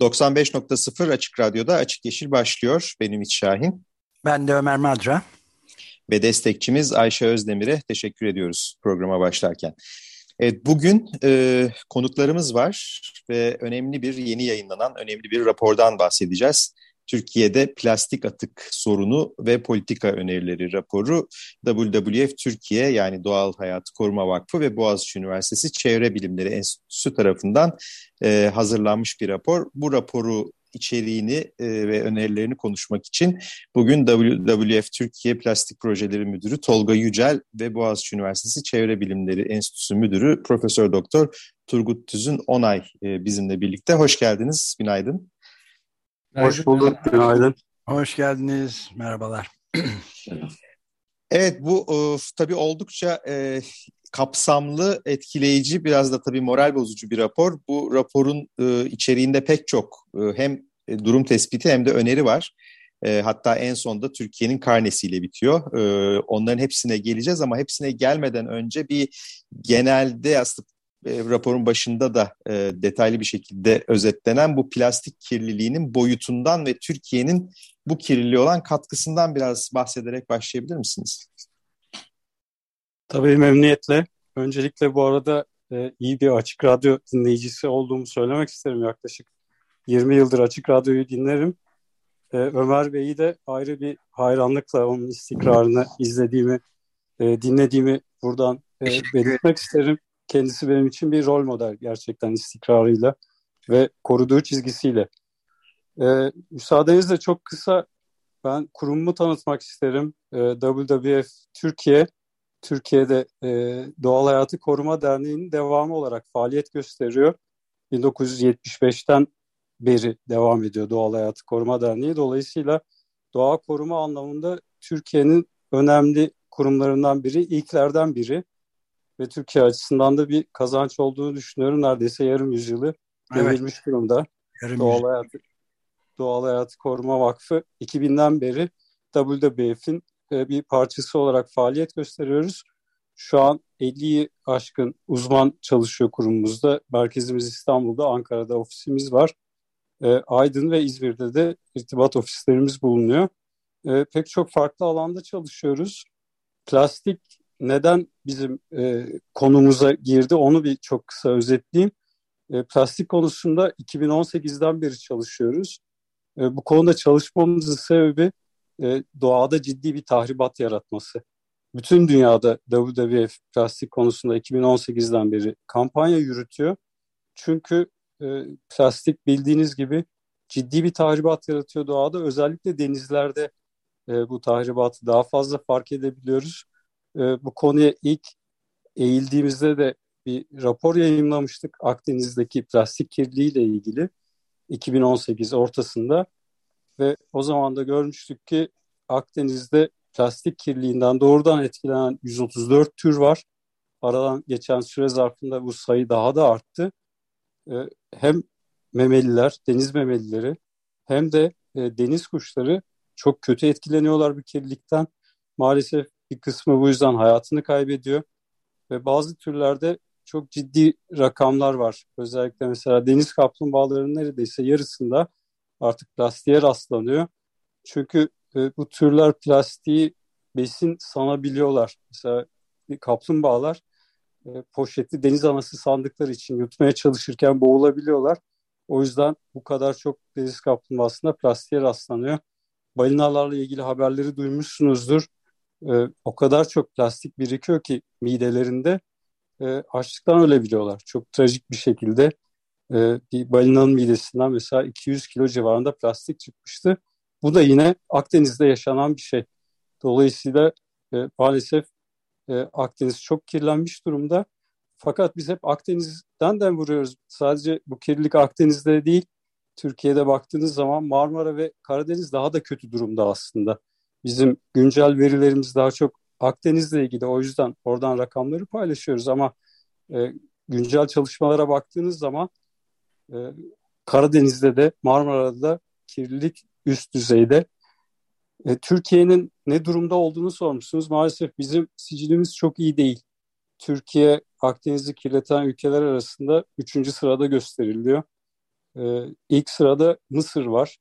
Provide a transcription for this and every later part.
...95.0 Açık Radyo'da Açık Yeşil başlıyor. Benim İç Şahin. Ben de Ömer Madra. Ve destekçimiz Ayşe Özdemir'e teşekkür ediyoruz programa başlarken. Evet, bugün e, konuklarımız var ve önemli bir yeni yayınlanan önemli bir rapordan bahsedeceğiz. Türkiye'de plastik atık sorunu ve politika önerileri raporu WWF Türkiye yani Doğal Hayat Koruma Vakfı ve Boğaziçi Üniversitesi Çevre Bilimleri Enstitüsü tarafından e, hazırlanmış bir rapor. Bu raporu içeriğini e, ve önerilerini konuşmak için bugün WWF Türkiye Plastik Projeleri Müdürü Tolga Yücel ve Boğaziçi Üniversitesi Çevre Bilimleri Enstitüsü Müdürü Profesör Doktor Turgut Tüzün Onay e, bizimle birlikte. Hoş geldiniz, günaydın. Hoş bulduk, günaydın. Hoş geldiniz, merhabalar. evet, bu e, tabii oldukça e, kapsamlı, etkileyici, biraz da tabii moral bozucu bir rapor. Bu raporun e, içeriğinde pek çok e, hem e, durum tespiti hem de öneri var. E, hatta en sonda Türkiye'nin karnesiyle bitiyor. E, onların hepsine geleceğiz ama hepsine gelmeden önce bir genelde aslında e, raporun başında da e, detaylı bir şekilde özetlenen bu plastik kirliliğinin boyutundan ve Türkiye'nin bu kirliliğe olan katkısından biraz bahsederek başlayabilir misiniz? Tabii memnuniyetle. Öncelikle bu arada e, iyi bir Açık Radyo dinleyicisi olduğumu söylemek isterim. Yaklaşık 20 yıldır Açık Radyo'yu dinlerim. E, Ömer Bey'i de ayrı bir hayranlıkla onun istikrarını izlediğimi, e, dinlediğimi buradan e, belirtmek isterim. Kendisi benim için bir rol model gerçekten istikrarıyla ve koruduğu çizgisiyle. E, müsaadenizle çok kısa ben kurumumu tanıtmak isterim. E, WWF Türkiye Türkiye'de e, Doğal Hayatı Koruma Derneği'nin devamı olarak faaliyet gösteriyor. 1975'ten beri devam ediyor Doğal Hayatı Koruma Derneği. Dolayısıyla doğa koruma anlamında Türkiye'nin önemli kurumlarından biri, ilklerden biri ve Türkiye açısından da bir kazanç olduğunu düşünüyorum. Neredeyse yarım yüzyılı devirmiş evet. durumda. Yarım Doğal Hayatı, Doğal Hayatı Koruma Vakfı 2000'den beri WWF'in e, bir parçası olarak faaliyet gösteriyoruz. Şu an 50'yi aşkın uzman çalışıyor kurumumuzda. Merkezimiz İstanbul'da, Ankara'da ofisimiz var. E, Aydın ve İzmir'de de irtibat ofislerimiz bulunuyor. E, pek çok farklı alanda çalışıyoruz. Plastik neden bizim konumuza girdi onu bir çok kısa özetleyeyim. plastik konusunda 2018'den beri çalışıyoruz. bu konuda çalışmamızın sebebi e, doğada ciddi bir tahribat yaratması. Bütün dünyada WWF plastik konusunda 2018'den beri kampanya yürütüyor. Çünkü e, plastik bildiğiniz gibi ciddi bir tahribat yaratıyor doğada. Özellikle denizlerde e, bu tahribatı daha fazla fark edebiliyoruz. E, bu konuya ilk eğildiğimizde de bir rapor yayınlamıştık Akdeniz'deki plastik kirliliği ile ilgili 2018 ortasında ve o zaman da görmüştük ki Akdeniz'de plastik kirliliğinden doğrudan etkilenen 134 tür var. Aradan geçen süre zarfında bu sayı daha da arttı. Ee, hem memeliler, deniz memelileri hem de e, deniz kuşları çok kötü etkileniyorlar bu kirlilikten. Maalesef bir kısmı bu yüzden hayatını kaybediyor. Ve bazı türlerde çok ciddi rakamlar var. Özellikle mesela deniz kaplumbağalarının neredeyse yarısında artık plastiğe rastlanıyor. Çünkü e, bu türler plastiği besin sanabiliyorlar. Mesela kaplumbağalar e, poşetli deniz anası sandıkları için yutmaya çalışırken boğulabiliyorlar. O yüzden bu kadar çok deniz kaplumbağasında plastiğe rastlanıyor. Balinalarla ilgili haberleri duymuşsunuzdur. E, o kadar çok plastik birikiyor ki midelerinde e, açlıktan ölebiliyorlar. Çok trajik bir şekilde e, bir balinanın midesinden mesela 200 kilo civarında plastik çıkmıştı. Bu da yine Akdeniz'de yaşanan bir şey. Dolayısıyla e, maalesef e, Akdeniz çok kirlenmiş durumda Fakat biz hep Akdeniz'den de vuruyoruz. Sadece bu kirlilik Akdeniz'de değil, Türkiye'de baktığınız zaman Marmara ve Karadeniz daha da kötü durumda aslında. Bizim güncel verilerimiz daha çok Akdeniz'le ilgili. O yüzden oradan rakamları paylaşıyoruz ama e, güncel çalışmalara baktığınız zaman e, Karadeniz'de de Marmara'da da kirlilik üst düzeyde. E, Türkiye'nin ne durumda olduğunu sormuşsunuz. Maalesef bizim sicilimiz çok iyi değil. Türkiye Akdeniz'i kirleten ülkeler arasında üçüncü sırada gösteriliyor. E, ilk sırada Mısır var.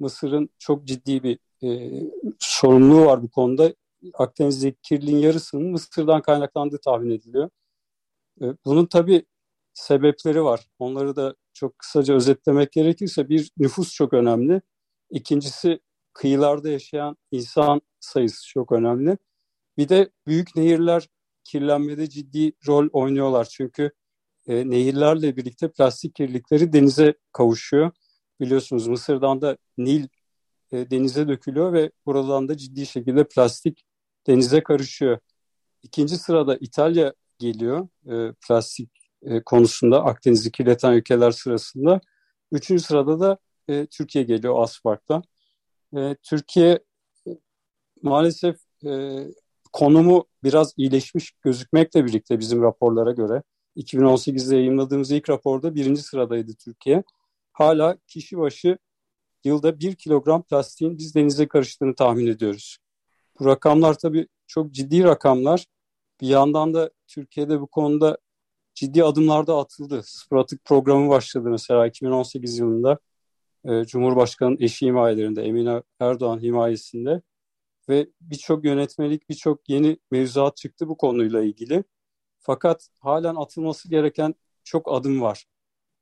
Mısır'ın çok ciddi bir e, sorumluluğu var bu konuda. Akdeniz'deki kirliliğin yarısının Mısır'dan kaynaklandığı tahmin ediliyor. E, bunun tabii sebepleri var. Onları da çok kısaca özetlemek gerekirse bir nüfus çok önemli. İkincisi kıyılarda yaşayan insan sayısı çok önemli. Bir de büyük nehirler kirlenmede ciddi rol oynuyorlar. Çünkü e, nehirlerle birlikte plastik kirlilikleri denize kavuşuyor. Biliyorsunuz Mısır'dan da Nil e, denize dökülüyor ve buradan da ciddi şekilde plastik denize karışıyor. İkinci sırada İtalya geliyor e, plastik e, konusunda Akdeniz'i kirleten ülkeler sırasında. Üçüncü sırada da Türkiye geliyor Aspark'ta. E, Türkiye maalesef konumu biraz iyileşmiş gözükmekle birlikte bizim raporlara göre 2018'de yayınladığımız ilk raporda birinci sıradaydı Türkiye. Hala kişi başı yılda bir kilogram plastiğin biz denize karıştığını tahmin ediyoruz. Bu rakamlar tabii çok ciddi rakamlar. Bir yandan da Türkiye'de bu konuda ciddi adımlar da atıldı. Sıfır atık programı başladı mesela 2018 yılında. E, Cumhurbaşkanı eşi himayelerinde, Emine Erdoğan himayesinde ve birçok yönetmelik, birçok yeni mevzuat çıktı bu konuyla ilgili. Fakat halen atılması gereken çok adım var.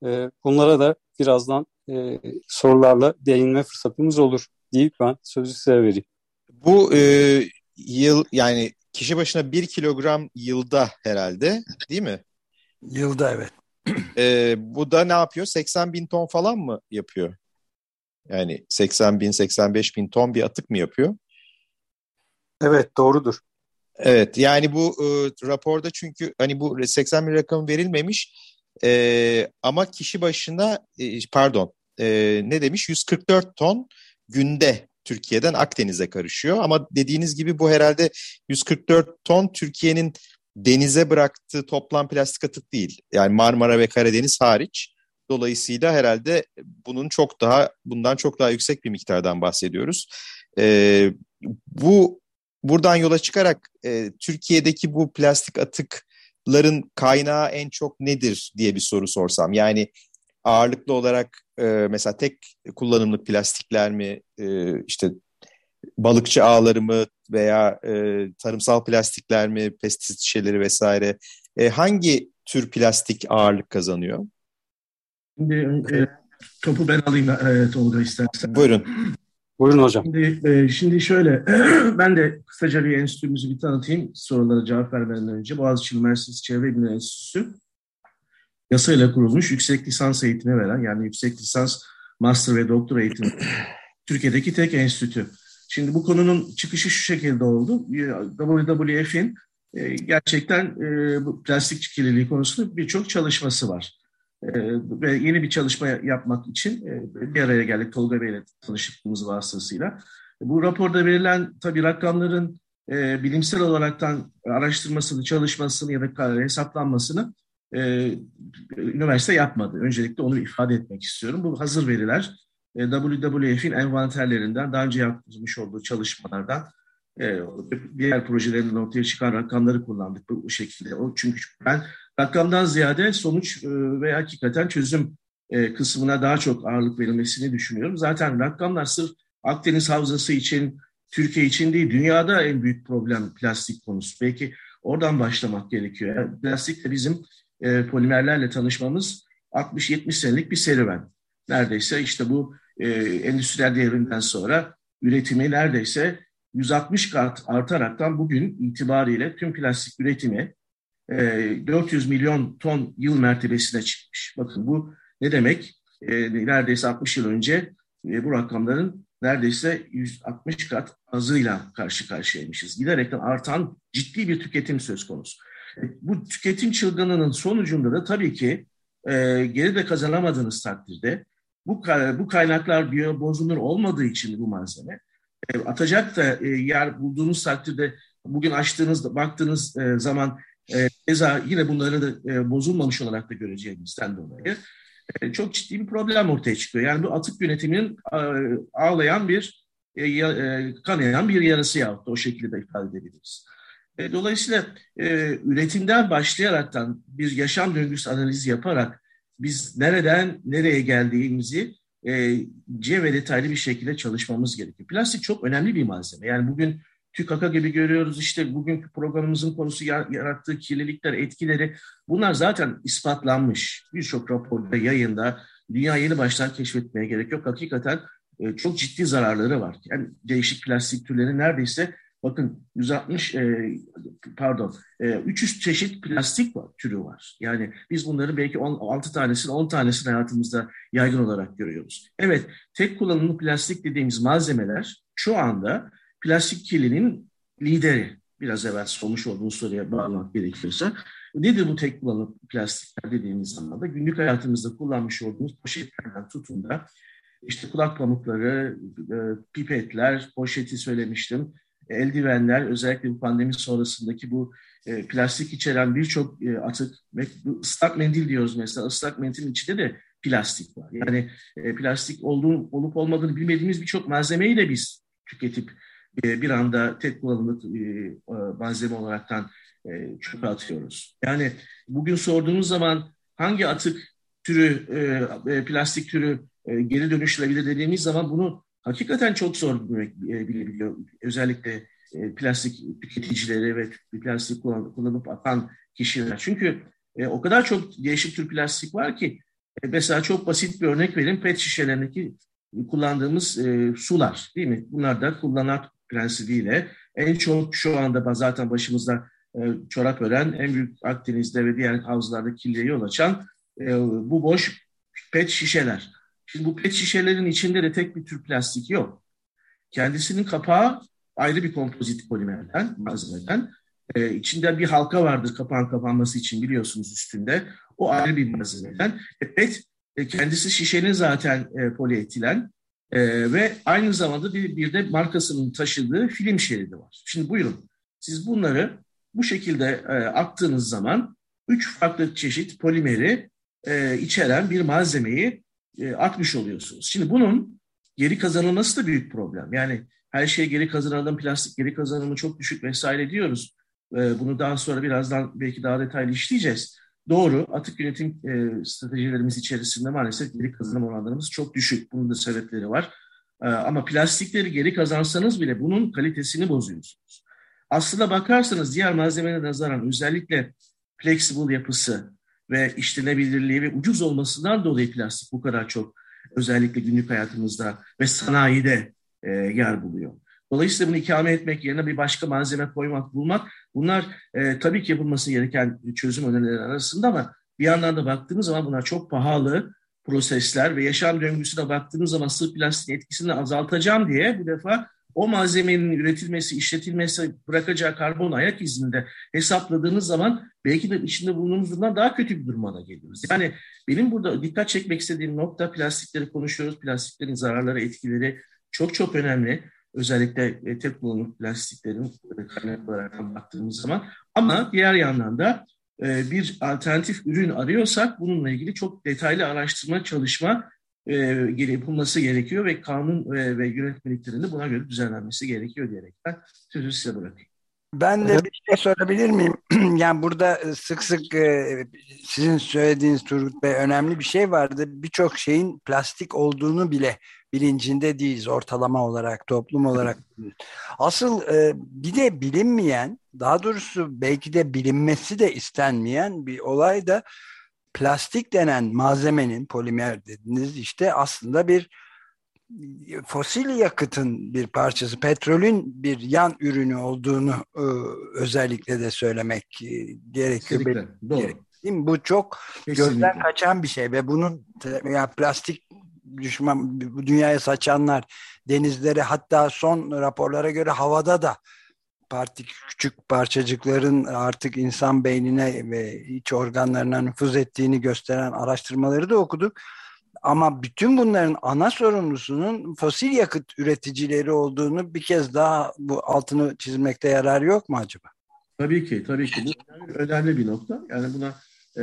E, bunlara da birazdan e, sorularla değinme fırsatımız olur deyip ben sözü size vereyim. Bu e, yıl yani kişi başına bir kilogram yılda herhalde değil mi? Yılda evet. E, bu da ne yapıyor? 80 bin ton falan mı yapıyor? Yani 80 bin, 85 bin ton bir atık mı yapıyor? Evet doğrudur. Evet yani bu e, raporda çünkü hani bu 80 bin rakamı verilmemiş e, ama kişi başına e, pardon e, ne demiş 144 ton günde Türkiye'den Akdeniz'e karışıyor ama dediğiniz gibi bu herhalde 144 ton Türkiye'nin denize bıraktığı toplam plastik atık değil. Yani Marmara ve Karadeniz hariç. Dolayısıyla herhalde bunun çok daha bundan çok daha yüksek bir miktardan bahsediyoruz. Ee, bu buradan yola çıkarak e, Türkiye'deki bu plastik atıkların kaynağı en çok nedir diye bir soru sorsam. Yani ağırlıklı olarak e, mesela tek kullanımlık plastikler mi, e, işte balıkçı ağları mı veya e, tarımsal plastikler mi, pestisit şişeleri vesaire e, hangi tür plastik ağırlık kazanıyor? Şimdi e, topu ben alayım e, Tolga istersen. Buyurun. Buyurun hocam. Şimdi, e, şimdi şöyle, ben de kısaca bir enstitümüzü bir tanıtayım sorulara cevap vermeden önce. Boğaziçi Üniversitesi Çevre Bilimleri Enstitüsü yasayla kurulmuş yüksek lisans eğitimi veren yani yüksek lisans, master ve doktor eğitimi Türkiye'deki tek enstitü. Şimdi bu konunun çıkışı şu şekilde oldu. WWF'in e, gerçekten e, bu plastik kirliliği konusunda birçok çalışması var. E, ve yeni bir çalışma yapmak için bir araya geldik Tolga Bey ile tanışıklığımız vasıtasıyla. Bu raporda verilen tabii rakamların bilimsel olaraktan araştırmasını, çalışmasını ya da hesaplanmasını üniversite yapmadı. Öncelikle onu ifade etmek istiyorum. Bu hazır veriler e, WWF'in envanterlerinden daha önce yapmış olduğu çalışmalardan e, diğer projelerin ortaya çıkan rakamları kullandık bu şekilde. O çünkü ben rakamdan ziyade sonuç e, ve hakikaten çözüm kısmına daha çok ağırlık verilmesini düşünüyorum. Zaten rakamlar sırf Akdeniz Havzası için, Türkiye için değil, dünyada en büyük problem plastik konusu. Belki oradan başlamak gerekiyor. Yani plastikle bizim polimerlerle tanışmamız 60-70 senelik bir serüven. Neredeyse işte bu e, endüstriyel devrimden sonra üretimi neredeyse 160 kat artaraktan bugün itibariyle tüm plastik üretimi e, 400 milyon ton yıl mertebesine çıkmış. Bakın bu ne demek? E, neredeyse 60 yıl önce e, bu rakamların neredeyse 160 kat azıyla karşı karşıyaymışız. Giderekten artan ciddi bir tüketim söz konusu. Bu tüketim çılgınlığının sonucunda da tabii ki e, geri de kazanamadığınız takdirde bu, bu kaynaklar biyo bozulur olmadığı için bu malzeme e, atacak da e, yer bulduğunuz takdirde bugün açtığınız baktığınız e, zaman e, eza yine bunları da e, bozulmamış olarak da göreceğimizden dolayı e, çok ciddi bir problem ortaya çıkıyor. Yani bu atık yönetiminin ağlayan bir e, e, kanayan bir yarası yahut da o şekilde ifade edebiliriz. Dolayısıyla üretimden başlayaraktan bir yaşam döngüsü analizi yaparak biz nereden nereye geldiğimizi e, ve detaylı bir şekilde çalışmamız gerekiyor. Plastik çok önemli bir malzeme. Yani bugün TÜKAK'a gibi görüyoruz işte bugünkü programımızın konusu yarattığı kirlilikler, etkileri bunlar zaten ispatlanmış. Birçok raporda, yayında dünya yeni baştan keşfetmeye gerek yok. Hakikaten e, çok ciddi zararları var. Yani değişik plastik türleri neredeyse bakın 160 e, pardon e, 300 çeşit plastik var, türü var. Yani biz bunları belki 10, 6 tanesini 10 tanesini hayatımızda yaygın olarak görüyoruz. Evet tek kullanımlı plastik dediğimiz malzemeler şu anda plastik kirliliğinin lideri. Biraz evvel sormuş olduğunuz soruya bağlamak gerekirse. Nedir bu tek kullanımlı plastikler dediğimiz zaman da günlük hayatımızda kullanmış olduğumuz poşetlerden tutun da işte kulak pamukları, e, pipetler, poşeti söylemiştim, eldivenler, özellikle bu pandemi sonrasındaki bu e, plastik içeren birçok e, atık, ıslak mendil diyoruz mesela, ıslak mendilin içinde de plastik var. Yani plastik olduğu, olup olmadığını bilmediğimiz birçok malzemeyi de biz tüketip bir anda tek kullanımlık malzeme olaraktan çöpe atıyoruz. Yani bugün sorduğumuz zaman hangi atık türü, plastik türü e, geri dönüşülebilir dediğimiz zaman bunu hakikaten çok zor bilebiliyor. Özellikle e, plastik tüketicileri ve plastik kullanıp atan kişiler. Çünkü e, o kadar çok değişik tür plastik var ki mesela çok basit bir örnek vereyim. Pet şişelerindeki kullandığımız sular değil mi? Bunlar da kullanak prensibiyle en çok şu anda zaten başımızda çorap ören en büyük Akdeniz'de ve diğer havzalarda kirliye yol açan bu boş pet şişeler. Şimdi bu pet şişelerin içinde de tek bir tür plastik yok. Kendisinin kapağı ayrı bir kompozit polimerden, malzemeden. Ee, içinde bir halka vardır kapağın kapanması için biliyorsunuz üstünde. O ayrı bir malzemeden. E, pet e, kendisi şişenin zaten e, polietilen e, ve aynı zamanda bir, bir de markasının taşıdığı film şeridi var. Şimdi buyurun siz bunları bu şekilde e, attığınız zaman üç farklı çeşit polimeri e, içeren bir malzemeyi e, atmış oluyorsunuz. Şimdi bunun geri kazanılması da büyük problem. Yani her şey geri kazanalım, plastik geri kazanımı çok düşük vesaire diyoruz. E, bunu daha sonra birazdan belki daha detaylı işleyeceğiz. Doğru, atık yönetim e, stratejilerimiz içerisinde maalesef geri kazanım oranlarımız çok düşük. Bunun da sebepleri var. E, ama plastikleri geri kazansanız bile bunun kalitesini bozuyorsunuz. Aslında bakarsanız diğer malzemelere nazaran özellikle flexible yapısı, ve işlenebilirliği ve ucuz olmasından dolayı plastik bu kadar çok özellikle günlük hayatımızda ve sanayide e, yer buluyor. Dolayısıyla bunu ikame etmek yerine bir başka malzeme koymak, bulmak bunlar e, tabii ki yapılması gereken çözüm önerileri arasında ama bir yandan da baktığımız zaman bunlar çok pahalı prosesler ve yaşam döngüsüne baktığımız zaman sırf plastiğin etkisini azaltacağım diye bu defa o malzemenin üretilmesi, işletilmesi bırakacağı karbon ayak izinde hesapladığınız zaman belki de içinde bulunduğumuz durumdan daha kötü bir duruma geliyoruz. Yani benim burada dikkat çekmek istediğim nokta plastikleri konuşuyoruz. Plastiklerin zararları, etkileri çok çok önemli. Özellikle e, tek kullanımlık plastiklerin kaynak olarak baktığımız zaman. Ama diğer yandan da e, bir alternatif ürün arıyorsak bununla ilgili çok detaylı araştırma, çalışma e, yapılması gerekiyor ve kanun ve yönetmeliklerinde buna göre düzenlenmesi gerekiyor diyerekten sözü size bırakayım. Ben de bir şey sorabilir miyim? yani burada e, sık sık e, sizin söylediğiniz Turgut Bey önemli bir şey vardı. Birçok şeyin plastik olduğunu bile bilincinde değiliz ortalama olarak, toplum olarak. Asıl e, bir de bilinmeyen, daha doğrusu belki de bilinmesi de istenmeyen bir olay da plastik denen malzemenin polimer dediniz işte aslında bir fosil yakıtın bir parçası, petrolün bir yan ürünü olduğunu e, özellikle de söylemek e, gerekiyor. Kesinlikle, doğru. Gerek, değil mi? Bu çok Kesinlikle. gözden kaçan bir şey ve bunun yani plastik düşman bu dünyaya saçanlar denizlere hatta son raporlara göre havada da partik küçük parçacıkların artık insan beynine ve iç organlarına nüfuz ettiğini gösteren araştırmaları da okuduk. Ama bütün bunların ana sorumlusunun fosil yakıt üreticileri olduğunu bir kez daha bu altını çizmekte yarar yok mu acaba? Tabii ki, tabii ki. Bu önemli bir nokta. Yani buna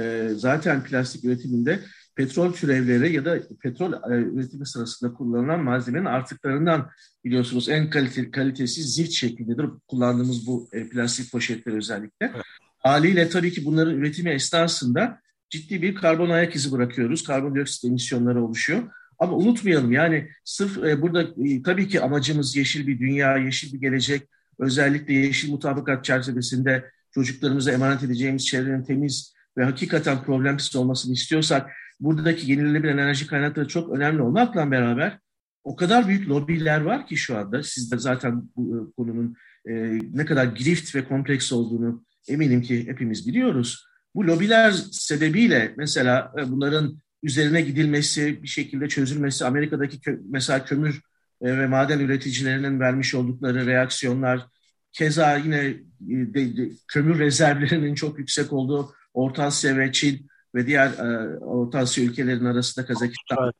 e, zaten plastik üretiminde petrol türevleri ya da petrol e, üretimi sırasında kullanılan malzemenin artıklarından biliyorsunuz en kalite, kalitesiz zift şeklindedir kullandığımız bu e, plastik poşetler özellikle. Evet. Haliyle tabii ki bunların üretimi esnasında ciddi bir karbon ayak izi bırakıyoruz. Karbondioksit emisyonları oluşuyor. Ama unutmayalım yani sırf e, burada e, tabii ki amacımız yeşil bir dünya, yeşil bir gelecek. Özellikle yeşil mutabakat çerçevesinde çocuklarımıza emanet edeceğimiz çevrenin temiz ve hakikaten problemsiz olmasını istiyorsak buradaki yenilenebilen enerji kaynakları çok önemli olmakla beraber o kadar büyük lobiler var ki şu anda. Siz de zaten bu e, konunun e, ne kadar girift ve kompleks olduğunu eminim ki hepimiz biliyoruz. Bu lobiler sebebiyle mesela e, bunların üzerine gidilmesi, bir şekilde çözülmesi, Amerika'daki kö mesela kömür e, ve maden üreticilerinin vermiş oldukları reaksiyonlar, keza yine e, de, de, kömür rezervlerinin çok yüksek olduğu Orta Asya ve Çin ve diğer e, Orta Asya ülkelerinin arasında Kazakistan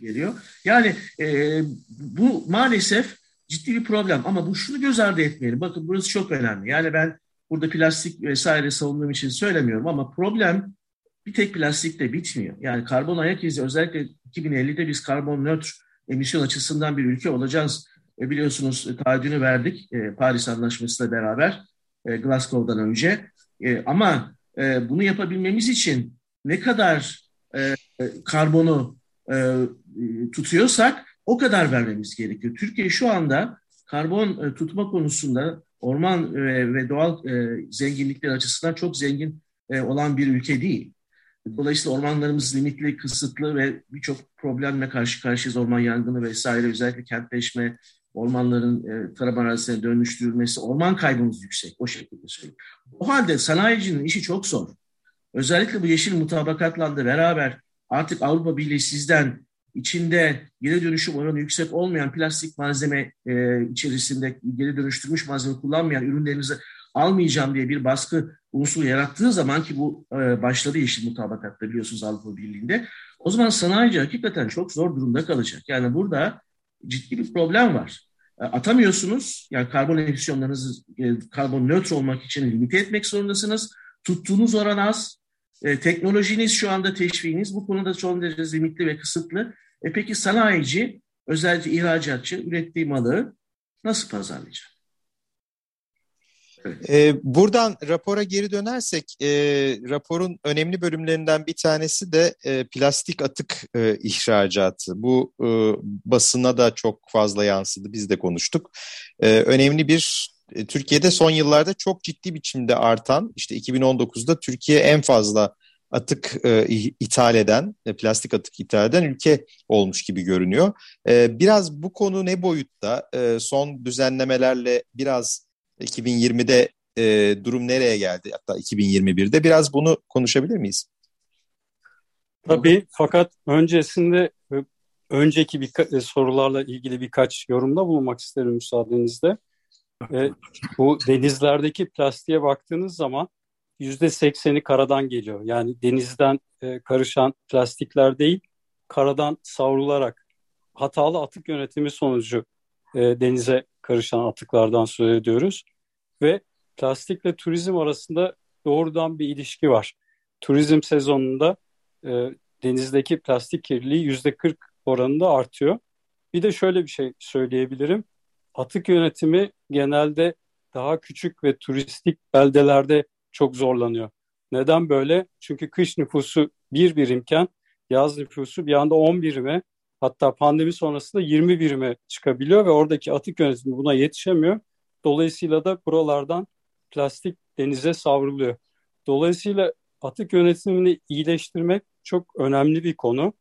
geliyor. Yani e, bu maalesef ciddi bir problem ama bu şunu göz ardı etmeyelim. Bakın burası çok önemli. Yani ben burada plastik vesaire savunduğum için söylemiyorum ama problem bir tek plastikle bitmiyor. Yani karbon ayak izi özellikle 2050'de biz karbon nötr emisyon açısından bir ülke olacağız. E, biliyorsunuz taahhüdünü verdik e, Paris Anlaşması'yla beraber e, Glasgow'dan önce. E, ama e, bunu yapabilmemiz için ne kadar e, karbonu e, tutuyorsak o kadar vermemiz gerekiyor. Türkiye şu anda karbon e, tutma konusunda orman e, ve doğal e, zenginlikler açısından çok zengin e, olan bir ülke değil. Dolayısıyla ormanlarımız limitli, kısıtlı ve birçok problemle karşı karşıyayız. Orman yangını vesaire, özellikle kentleşme, ormanların e, tarım arazisine dönüştürülmesi, orman kaybımız yüksek. O şekilde söyleyeyim. O halde sanayicinin işi çok zor. Özellikle bu yeşil mutabakatla beraber artık Avrupa Birliği sizden içinde geri dönüşüm oranı yüksek olmayan plastik malzeme e, içerisinde geri dönüştürmüş malzeme kullanmayan ürünlerinizi almayacağım diye bir baskı unsuru yarattığı zaman ki bu e, başladı yeşil mutabakatta biliyorsunuz Avrupa Birliği'nde. O zaman sanayici hakikaten çok zor durumda kalacak. Yani burada ciddi bir problem var. E, atamıyorsunuz. Yani karbon emisyonlarınızı e, karbon nötr olmak için limite etmek zorundasınız. Tuttuğunuz oran az. E, teknolojiniz şu anda teşviğiniz bu konuda son derece limitli ve kısıtlı. E peki sanayici, özellikle ihracatçı ürettiği malı nasıl pazarlayacak? Evet. E, buradan rapora geri dönersek, e, raporun önemli bölümlerinden bir tanesi de e, plastik atık e, ihracatı. Bu e, basına da çok fazla yansıdı, biz de konuştuk. E, önemli bir e, Türkiye'de son yıllarda çok ciddi biçimde artan, işte 2019'da Türkiye en fazla atık e, ithal eden, e, plastik atık ithal eden ülke olmuş gibi görünüyor. E, biraz bu konu ne boyutta? E, son düzenlemelerle biraz 2020'de e, durum nereye geldi? Hatta 2021'de biraz bunu konuşabilir miyiz? Tabii fakat öncesinde e, önceki bir e, sorularla ilgili birkaç yorumda bulunmak isterim müsaadenizle. E, bu denizlerdeki plastiğe baktığınız zaman yüzde sekseni karadan geliyor. Yani denizden e, karışan plastikler değil, karadan savrularak hatalı atık yönetimi sonucu e, denize karışan atıklardan söz ediyoruz. Ve plastikle turizm arasında doğrudan bir ilişki var. Turizm sezonunda e, denizdeki plastik kirliliği yüzde 40 oranında artıyor. Bir de şöyle bir şey söyleyebilirim. Atık yönetimi genelde daha küçük ve turistik beldelerde çok zorlanıyor. Neden böyle? Çünkü kış nüfusu bir birimken yaz nüfusu bir anda 10 birime hatta pandemi sonrasında 20 birime çıkabiliyor ve oradaki atık yönetimi buna yetişemiyor. Dolayısıyla da buralardan plastik denize savruluyor. Dolayısıyla atık yönetimini iyileştirmek çok önemli bir konu.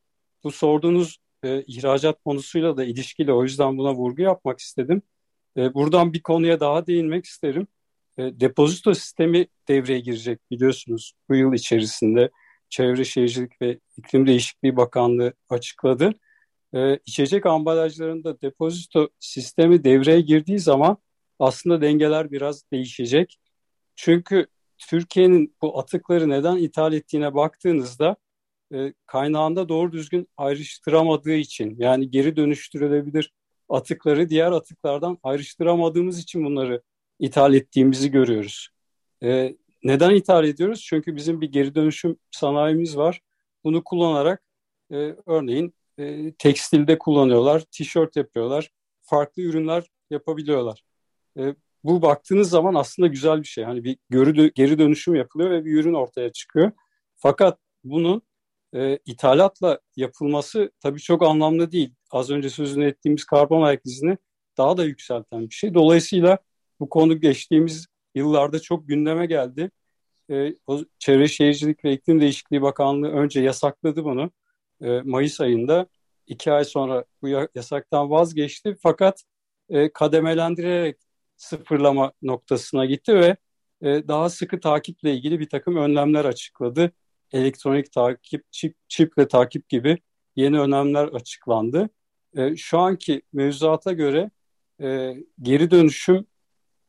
Bu sorduğunuz e, ihracat konusuyla da ilişkili o yüzden buna vurgu yapmak istedim. E, buradan bir konuya daha değinmek isterim. E, depozito sistemi devreye girecek biliyorsunuz bu yıl içerisinde Çevre Şehircilik ve İklim Değişikliği Bakanlığı açıkladı. E, içecek ambalajlarında depozito sistemi devreye girdiği zaman aslında dengeler biraz değişecek. Çünkü Türkiye'nin bu atıkları neden ithal ettiğine baktığınızda e, kaynağında doğru düzgün ayrıştıramadığı için yani geri dönüştürülebilir atıkları diğer atıklardan ayrıştıramadığımız için bunları ithal ettiğimizi görüyoruz. E, neden ithal ediyoruz? Çünkü bizim bir geri dönüşüm sanayimiz var. Bunu kullanarak e, örneğin e, tekstilde kullanıyorlar, tişört yapıyorlar, farklı ürünler yapabiliyorlar. E, bu baktığınız zaman aslında güzel bir şey. Hani bir geri, geri dönüşüm yapılıyor ve bir ürün ortaya çıkıyor. Fakat bunun e, ithalatla yapılması tabii çok anlamlı değil. Az önce sözünü ettiğimiz karbon ayak izini daha da yükselten bir şey. Dolayısıyla bu konu geçtiğimiz yıllarda çok gündeme geldi. E, o Çevre Şehircilik ve İklim Değişikliği Bakanlığı önce yasakladı bunu. E, Mayıs ayında iki ay sonra bu yasaktan vazgeçti. Fakat e, kademelendirerek sıfırlama noktasına gitti ve e, daha sıkı takiple ilgili bir takım önlemler açıkladı. Elektronik takip, çip, çiple takip gibi yeni önlemler açıklandı. E, şu anki mevzuata göre e, geri dönüşüm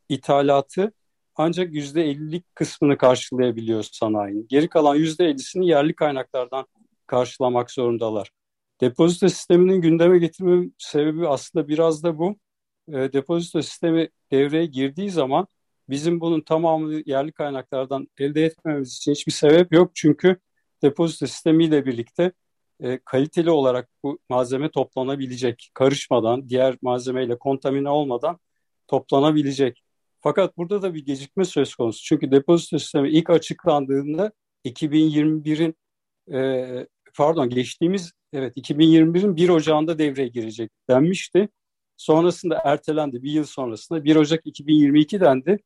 ithalatı ancak yüzde 50'lik kısmını karşılayabiliyor sanayinin. Geri kalan yüzde 50'sini yerli kaynaklardan karşılamak zorundalar. Depozito sisteminin gündeme getirme sebebi aslında biraz da bu. E, depozito sistemi devreye girdiği zaman bizim bunun tamamını yerli kaynaklardan elde etmemiz için hiçbir sebep yok. Çünkü depozito sistemiyle birlikte e, kaliteli olarak bu malzeme toplanabilecek. Karışmadan, diğer malzemeyle kontamine olmadan toplanabilecek. Fakat burada da bir gecikme söz konusu. Çünkü depozito sistemi ilk açıklandığında 2021'in e, pardon geçtiğimiz evet 2021'in 1 Ocağı'nda devreye girecek denmişti. Sonrasında ertelendi bir yıl sonrasında 1 Ocak 2022 dendi.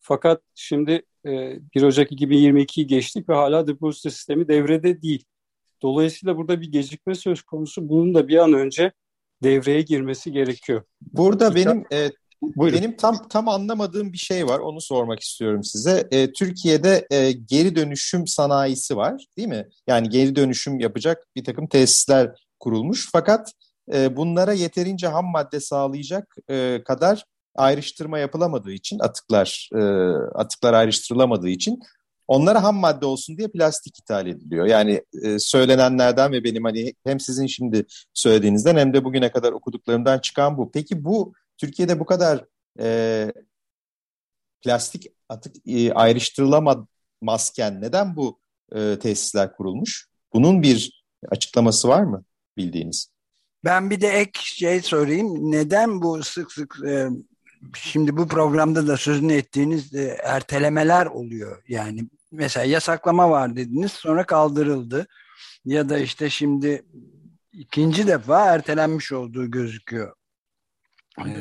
Fakat şimdi e, 1 Ocak 2022'yi geçtik ve hala depozito sistemi devrede değil. Dolayısıyla burada bir gecikme söz konusu. Bunun da bir an önce devreye girmesi gerekiyor. Burada benim e, Buyurun. Benim tam tam anlamadığım bir şey var. Onu sormak istiyorum size. E, Türkiye'de e, geri dönüşüm sanayisi var, değil mi? Yani geri dönüşüm yapacak bir takım tesisler kurulmuş. Fakat e, bunlara yeterince ham madde sağlayacak e, kadar ayrıştırma yapılamadığı için atıklar e, atıklar ayrıştırılamadığı için onlara ham madde olsun diye plastik ithal ediliyor. Yani e, söylenenlerden ve benim hani hem sizin şimdi söylediğinizden hem de bugüne kadar okuduklarımdan çıkan bu. Peki bu Türkiye'de bu kadar e, plastik atık e, ayrıştırılamazken neden bu e, tesisler kurulmuş? Bunun bir açıklaması var mı bildiğiniz? Ben bir de ek şey sorayım. Neden bu sık sık e, şimdi bu programda da sözünü ettiğiniz e, ertelemeler oluyor? Yani mesela yasaklama var dediniz sonra kaldırıldı. Ya da işte şimdi ikinci defa ertelenmiş olduğu gözüküyor.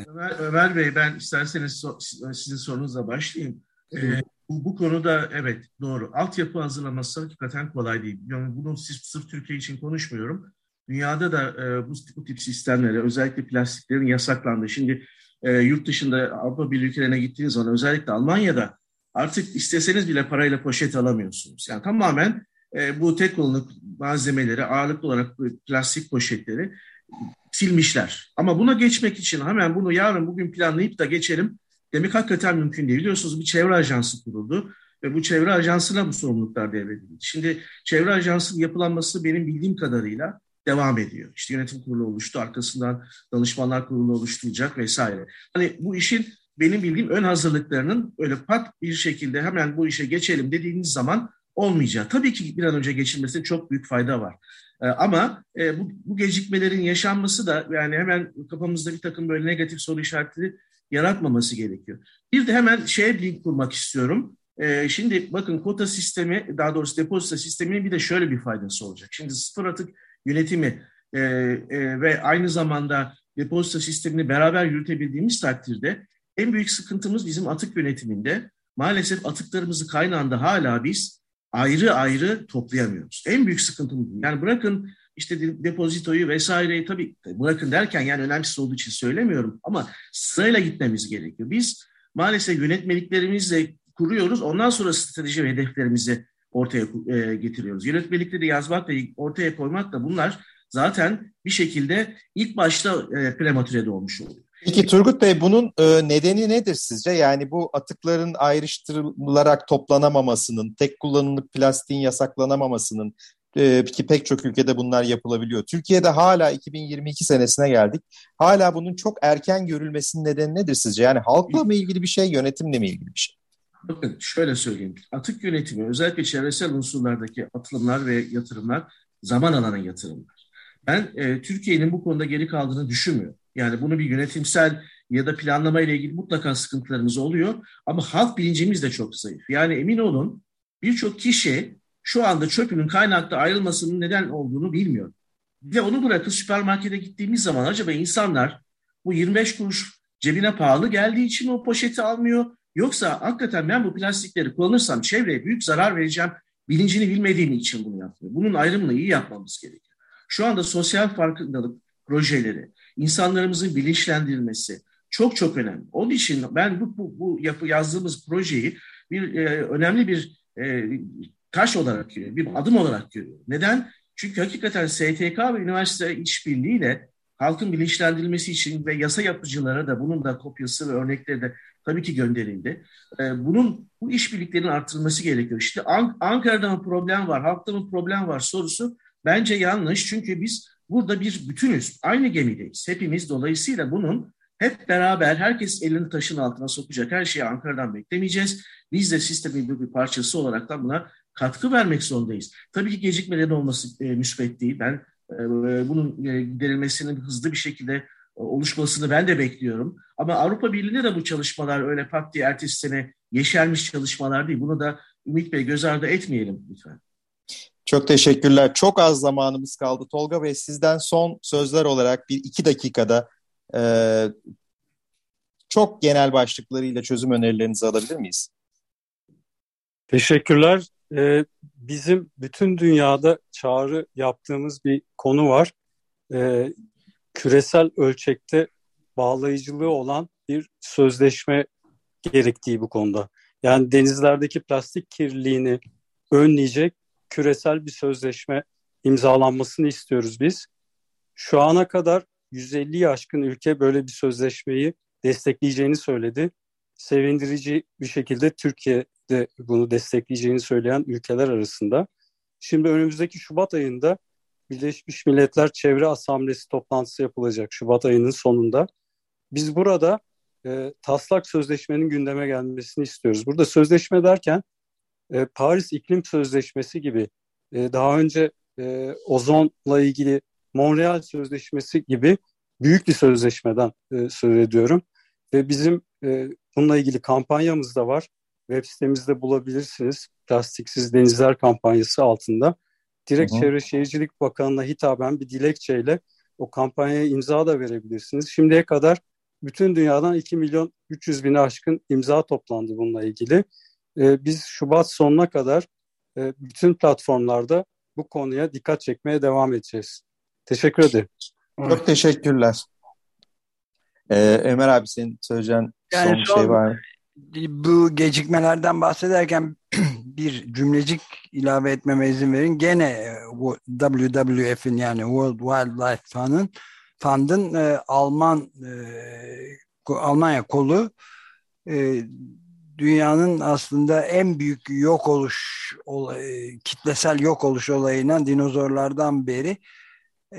Ömer, Ömer Bey ben isterseniz so, sizin sorunuzla başlayayım. Ee, bu, bu konuda evet doğru. Altyapı hazırlaması hakikaten kolay değil. Yani bunu sırf Türkiye için konuşmuyorum. Dünyada da e, bu, bu tip sistemlere özellikle plastiklerin yasaklandı. Şimdi e, yurt dışında Avrupa Birliği ülkelerine gittiğiniz zaman özellikle Almanya'da artık isteseniz bile parayla poşet alamıyorsunuz. Yani tamamen e, bu tek kolonluk malzemeleri ağırlıklı olarak plastik poşetleri silmişler. Ama buna geçmek için hemen bunu yarın bugün planlayıp da geçelim demek hakikaten mümkün değil. Biliyorsunuz bir çevre ajansı kuruldu ve bu çevre ajansına bu sorumluluklar devredildi. Şimdi çevre ajansının yapılanması benim bildiğim kadarıyla devam ediyor. İşte yönetim kurulu oluştu, arkasından danışmanlar kurulu oluşturacak vesaire. Hani bu işin benim bildiğim ön hazırlıklarının öyle pat bir şekilde hemen bu işe geçelim dediğiniz zaman olmayacak. Tabii ki bir an önce geçilmesine çok büyük fayda var. Ee, ama e, bu, bu gecikmelerin yaşanması da yani hemen kafamızda bir takım böyle negatif soru işaretleri yaratmaması gerekiyor. Bir de hemen şeye link kurmak istiyorum. Ee, şimdi bakın kota sistemi, daha doğrusu depozito sisteminin bir de şöyle bir faydası olacak. Şimdi sıfır atık yönetimi e, e, ve aynı zamanda depozito sistemini beraber yürütebildiğimiz takdirde en büyük sıkıntımız bizim atık yönetiminde maalesef atıklarımızı kaynağında hala biz ayrı ayrı toplayamıyoruz. En büyük sıkıntımız Yani bırakın işte depozitoyu vesaireyi tabii bırakın derken yani önemsiz olduğu için söylemiyorum ama sırayla gitmemiz gerekiyor. Biz maalesef yönetmeliklerimizle kuruyoruz. Ondan sonra strateji ve hedeflerimizi ortaya e, getiriyoruz. Yönetmelikleri yazmak ve ortaya koymak da bunlar zaten bir şekilde ilk başta e, prematürede olmuş oluyor. Peki Turgut Bey bunun e, nedeni nedir sizce? Yani bu atıkların ayrıştırılarak toplanamamasının, tek kullanımlık plastiğin yasaklanamamasının e, ki pek çok ülkede bunlar yapılabiliyor. Türkiye'de hala 2022 senesine geldik. Hala bunun çok erken görülmesinin nedeni nedir sizce? Yani halkla mı ilgili bir şey, yönetimle mi ilgili bir şey? Bakın şöyle söyleyeyim. Atık yönetimi özellikle çevresel unsurlardaki atılımlar ve yatırımlar zaman alan yatırımlar. Ben e, Türkiye'nin bu konuda geri kaldığını düşünmüyorum. Yani bunu bir yönetimsel ya da planlama ile ilgili mutlaka sıkıntılarımız oluyor. Ama halk bilincimiz de çok zayıf. Yani emin olun birçok kişi şu anda çöpünün kaynakta ayrılmasının neden olduğunu bilmiyor. Ve onu bırakıp süpermarkete gittiğimiz zaman acaba insanlar bu 25 kuruş cebine pahalı geldiği için o poşeti almıyor. Yoksa hakikaten ben bu plastikleri kullanırsam çevreye büyük zarar vereceğim bilincini bilmediğim için bunu yapmıyor. Bunun ayrımını iyi yapmamız gerekiyor. Şu anda sosyal farkındalık projeleri, insanlarımızın bilinçlendirilmesi çok çok önemli. Onun için ben bu, bu, bu yapı yazdığımız projeyi bir e, önemli bir e, taş olarak görüyorum, bir adım olarak görüyorum. Neden? Çünkü hakikaten STK ve üniversite işbirliğiyle halkın bilinçlendirilmesi için ve yasa yapıcılara da bunun da kopyası ve örnekleri de tabii ki gönderildi. Ee, bunun bu işbirliklerinin arttırılması gerekiyor. İşte Ankara'da mı problem var, halkta mı problem var sorusu bence yanlış. Çünkü biz burada bir bütünüz, aynı gemideyiz. Hepimiz dolayısıyla bunun hep beraber herkes elini taşın altına sokacak her şeyi Ankara'dan beklemeyeceğiz. Biz de sistemin bir parçası olarak da buna katkı vermek zorundayız. Tabii ki gecikmelerin olması e, müsbet değil. Ben e, bunun e, giderilmesinin hızlı bir şekilde e, oluşmasını ben de bekliyorum. Ama Avrupa Birliği'nde de bu çalışmalar öyle pat diye ertesi sene yeşermiş çalışmalar değil. Bunu da Ümit Bey göz ardı etmeyelim lütfen. Çok teşekkürler. Çok az zamanımız kaldı. Tolga Bey sizden son sözler olarak bir iki dakikada e, çok genel başlıklarıyla çözüm önerilerinizi alabilir miyiz? Teşekkürler. Ee, bizim bütün dünyada çağrı yaptığımız bir konu var. Ee, küresel ölçekte bağlayıcılığı olan bir sözleşme gerektiği bu konuda. Yani denizlerdeki plastik kirliliğini önleyecek küresel bir sözleşme imzalanmasını istiyoruz biz. Şu ana kadar 150 aşkın ülke böyle bir sözleşmeyi destekleyeceğini söyledi. Sevindirici bir şekilde Türkiye de bunu destekleyeceğini söyleyen ülkeler arasında. Şimdi önümüzdeki Şubat ayında Birleşmiş Milletler Çevre Asamblesi toplantısı yapılacak Şubat ayının sonunda. Biz burada e, taslak sözleşmenin gündeme gelmesini istiyoruz. Burada sözleşme derken e, Paris İklim Sözleşmesi gibi e, daha önce e, ozonla ilgili Montreal Sözleşmesi gibi büyük bir sözleşmeden e, söz ediyorum. Ve bizim e, bununla ilgili kampanyamız da var. Web sitemizde bulabilirsiniz. Plastiksiz Denizler kampanyası altında. Direkt Hı-hı. Çevre Şehircilik Bakanı'na hitaben bir dilekçeyle o kampanyaya imza da verebilirsiniz. Şimdiye kadar bütün dünyadan 2 milyon 300 bin aşkın imza toplandı bununla ilgili. Ee, biz Şubat sonuna kadar e, bütün platformlarda bu konuya dikkat çekmeye devam edeceğiz. Teşekkür ederim. Çok teşekkürler. Ee, Ömer abi senin söyleyeceğin yani son, son şey var mı? Bu gecikmelerden bahsederken bir cümlecik ilave etmeme izin verin. Gene e, WWF'in yani World Wildlife Fund'ın Fund'ın e, Alman e, Almanya kolu e, dünyanın aslında en büyük yok oluş olay, kitlesel yok oluş olayına dinozorlardan beri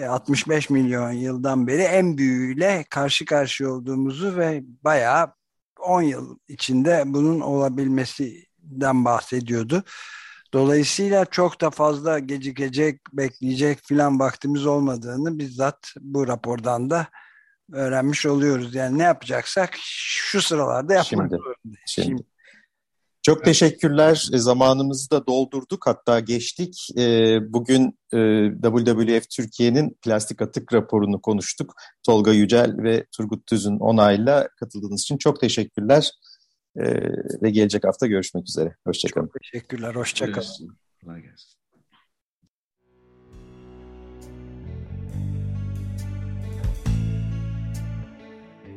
65 e, milyon yıldan beri en büyüğüyle karşı karşıya olduğumuzu ve bayağı 10 yıl içinde bunun olabilmesinden bahsediyordu. Dolayısıyla çok da fazla gecikecek, bekleyecek filan vaktimiz olmadığını bizzat bu rapordan da öğrenmiş oluyoruz. Yani ne yapacaksak şu sıralarda yapmak şimdi, zorundayız. Şimdi. şimdi. Çok teşekkürler. E, zamanımızı da doldurduk hatta geçtik. E, bugün e, WWF Türkiye'nin plastik atık raporunu konuştuk. Tolga Yücel ve Turgut Tüz'ün onayla katıldığınız için çok teşekkürler. Ve gelecek hafta görüşmek üzere. Hoşçakalın. Çok teşekkürler. Hoşçakalın. Kolay gelsin.